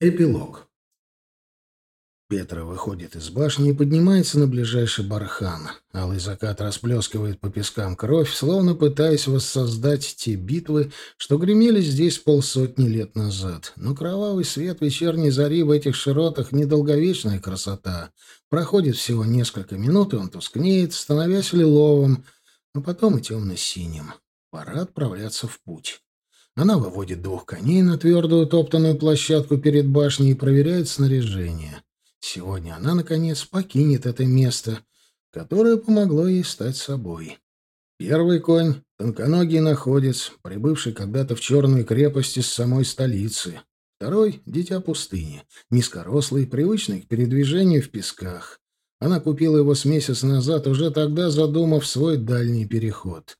Эпилог. Петра выходит из башни и поднимается на ближайший бархан. Алый закат расплескивает по пескам кровь, словно пытаясь воссоздать те битвы, что гремели здесь полсотни лет назад. Но кровавый свет вечерней зари в этих широтах — недолговечная красота. Проходит всего несколько минут, и он тускнеет, становясь лиловым, а потом и темно-синим. Пора отправляться в путь. Она выводит двух коней на твердую топтанную площадку перед башней и проверяет снаряжение. Сегодня она, наконец, покинет это место, которое помогло ей стать собой. Первый конь — тонконогий находец, прибывший когда-то в черную крепость из самой столицы. Второй — дитя пустыни, низкорослый, привычный к передвижению в песках. Она купила его с месяц назад, уже тогда задумав свой дальний переход.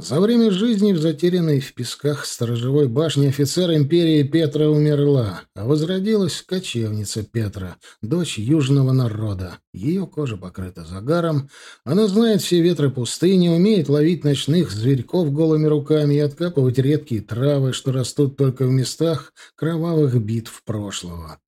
За время жизни в затерянной в песках сторожевой башне офицер империи Петра умерла, а возродилась кочевница Петра, дочь южного народа. Ее кожа покрыта загаром, она знает все ветры пустыни, умеет ловить ночных зверьков голыми руками и откапывать редкие травы, что растут только в местах кровавых битв прошлого.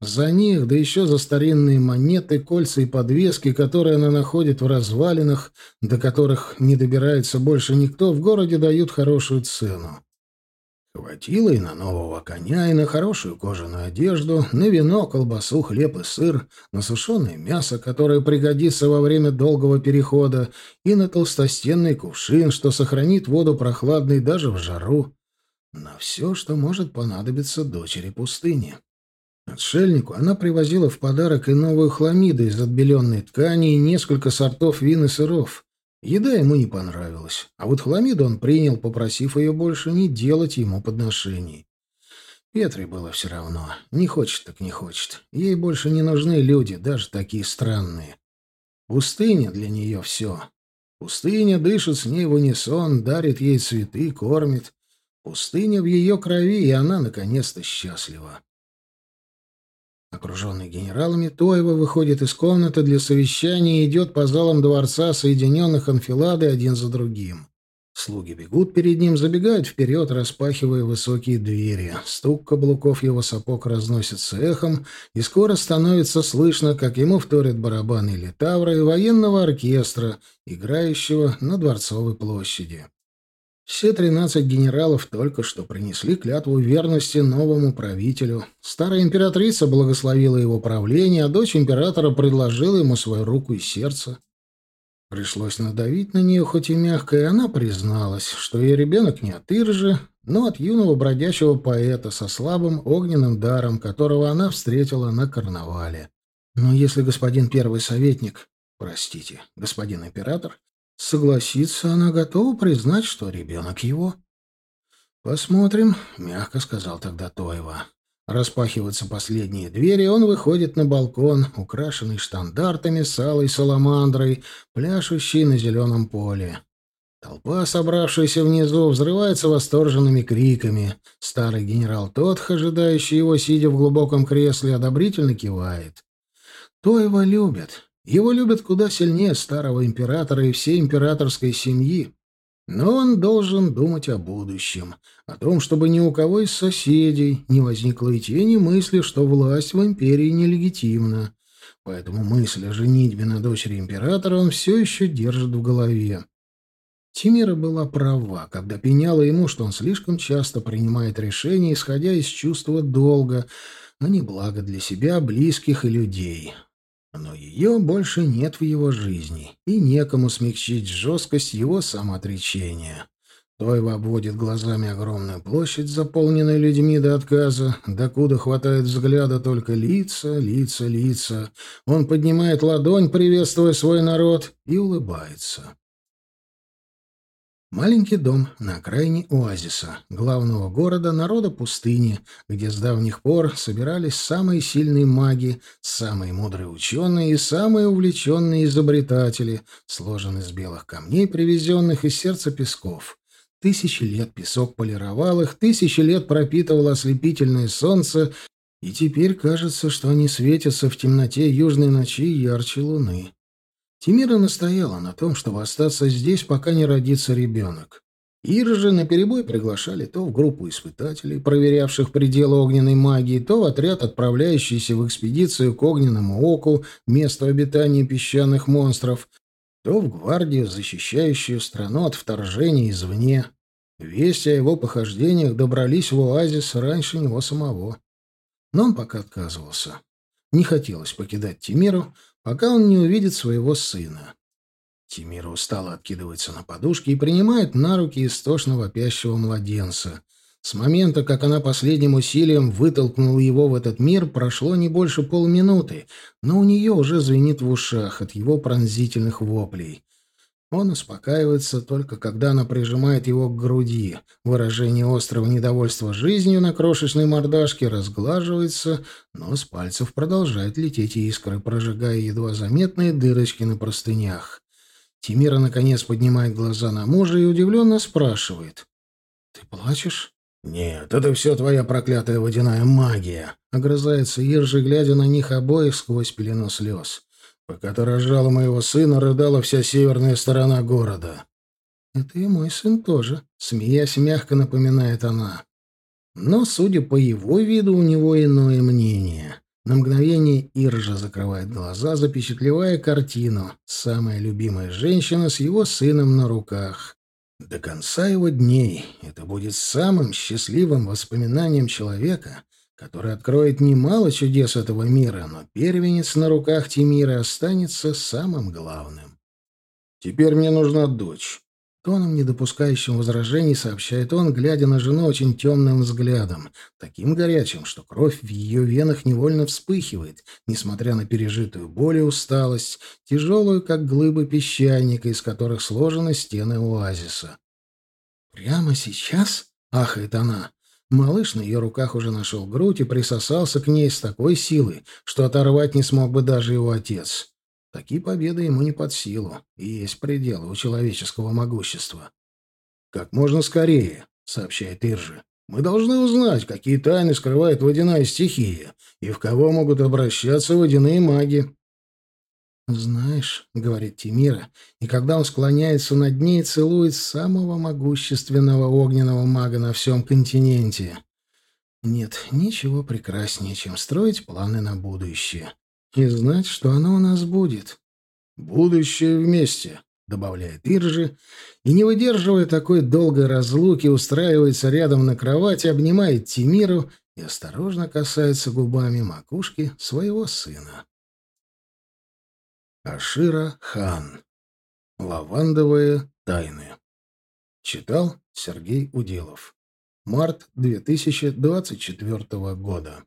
За них, да еще за старинные монеты, кольца и подвески, которые она находит в развалинах, до которых не добирается больше никто, в городе дают хорошую цену. Хватило и на нового коня, и на хорошую кожаную одежду, на вино, колбасу, хлеб и сыр, на сушеное мясо, которое пригодится во время долгого перехода, и на толстостенный кувшин, что сохранит воду прохладной даже в жару. На все, что может понадобиться дочери пустыни. Отшельнику она привозила в подарок и новую хламиду из отбеленной ткани и несколько сортов вин и сыров. Еда ему не понравилась, а вот хламиду он принял, попросив ее больше не делать ему подношений. Петре было все равно. Не хочет так не хочет. Ей больше не нужны люди, даже такие странные. Пустыня для нее все. Пустыня дышит с ней в унисон, дарит ей цветы, кормит. Пустыня в ее крови, и она наконец-то счастлива. Окруженный генералами, Тоева выходит из комнаты для совещания и идет по залам дворца, соединенных анфиладой один за другим. Слуги бегут перед ним, забегают вперед, распахивая высокие двери. Стук каблуков его сапог разносится эхом, и скоро становится слышно, как ему вторят барабаны литавра и военного оркестра, играющего на Дворцовой площади. Все тринадцать генералов только что принесли клятву верности новому правителю. Старая императрица благословила его правление, а дочь императора предложила ему свою руку и сердце. Пришлось надавить на нее, хоть и мягко, и она призналась, что ее ребенок не от Иржи, но от юного бродячего поэта со слабым огненным даром, которого она встретила на карнавале. Но если господин первый советник, простите, господин император, Согласиться она готова признать, что ребенок его. «Посмотрим», — мягко сказал тогда Тоева. Распахиваются последние двери, он выходит на балкон, украшенный штандартами с алой саламандрой, пляшущей на зеленом поле. Толпа, собравшаяся внизу, взрывается восторженными криками. Старый генерал Тотх, ожидающий его, сидя в глубоком кресле, одобрительно кивает. Тоева любят, его любят куда сильнее старого императора и всей императорской семьи. Но он должен думать о будущем, о том, чтобы ни у кого из соседей не возникло и тени мысли, что власть в империи нелегитимна. Поэтому мысль о женитьбе на дочери императора он все еще держит в голове. Тимира была права, когда пеняла ему, что он слишком часто принимает решения, исходя из чувства долга, а не блага для себя, близких и людей. Но ее больше нет в его жизни, и некому смягчить жесткость его самоотречения. Тойва обводит глазами огромную площадь, заполненную людьми до отказа, докуда хватает взгляда только лица, лица, лица. Он поднимает ладонь, приветствуя свой народ, и улыбается. Маленький дом на окраине оазиса, главного города народа пустыни, где с давних пор собирались самые сильные маги, самые мудрые ученые и самые увлеченные изобретатели, сложен из белых камней, привезенных из сердца песков. Тысячи лет песок полировал их, тысячи лет пропитывало ослепительное солнце, и теперь кажется, что они светятся в темноте южной ночи ярче луны. Тимира настояла на том, чтобы остаться здесь, пока не родится ребенок. Иржи наперебой приглашали то в группу испытателей, проверявших пределы огненной магии, то в отряд, отправляющийся в экспедицию к огненному оку, месту обитания песчаных монстров, то в гвардию, защищающую страну от вторжения извне. Вести о его похождениях добрались в оазис раньше него самого. Но он пока отказывался. Не хотелось покидать Тимиру, пока он не увидит своего сына. Тимира устало откидывается на подушке и принимает на руки истошно вопящего младенца. С момента, как она последним усилием вытолкнула его в этот мир, прошло не больше полминуты, но у нее уже звенит в ушах от его пронзительных воплей. Он успокаивается только когда она прижимает его к груди. Выражение острого недовольства жизнью на крошечной мордашке разглаживается, но с пальцев продолжают лететь искры, прожигая едва заметные дырочки на простынях. Тимира, наконец, поднимает глаза на мужа и удивленно спрашивает. «Ты плачешь?» «Нет, это все твоя проклятая водяная магия», — огрызается Иржи, глядя на них обоих сквозь пелену слез. «Пока ты рожала моего сына, рыдала вся северная сторона города». «Это и мой сын тоже», — смеясь мягко напоминает она. Но, судя по его виду, у него иное мнение. На мгновение Иржа закрывает глаза, запечатлевая картину. Самая любимая женщина с его сыном на руках. До конца его дней это будет самым счастливым воспоминанием человека, который откроет немало чудес этого мира, но первенец на руках Тимира останется самым главным. «Теперь мне нужна дочь. Тоном, не допускающим возражений, сообщает он, глядя на жену очень темным взглядом, таким горячим, что кровь в ее венах невольно вспыхивает, несмотря на пережитую боль и усталость, тяжелую, как глыбы песчаника, из которых сложены стены оазиса. «Прямо сейчас?» — ахает она. Малыш на ее руках уже нашел грудь и присосался к ней с такой силой, что оторвать не смог бы даже его отец. Такие победы ему не под силу, и есть пределы у человеческого могущества. «Как можно скорее», — сообщает Иржи. «Мы должны узнать, какие тайны скрывает водяная стихия, и в кого могут обращаться водяные маги». «Знаешь», — говорит Тимира, и когда он склоняется над ней, целует самого могущественного огненного мага на всем континенте. Нет ничего прекраснее, чем строить планы на будущее и знать, что оно у нас будет. Будущее вместе, добавляет Иржи, и, не выдерживая такой долгой разлуки, устраивается рядом на кровати, обнимает Тимиру и осторожно касается губами макушки своего сына. Ашира Хан. Лавандовые тайны. Читал Сергей Уделов. Март 2024 года.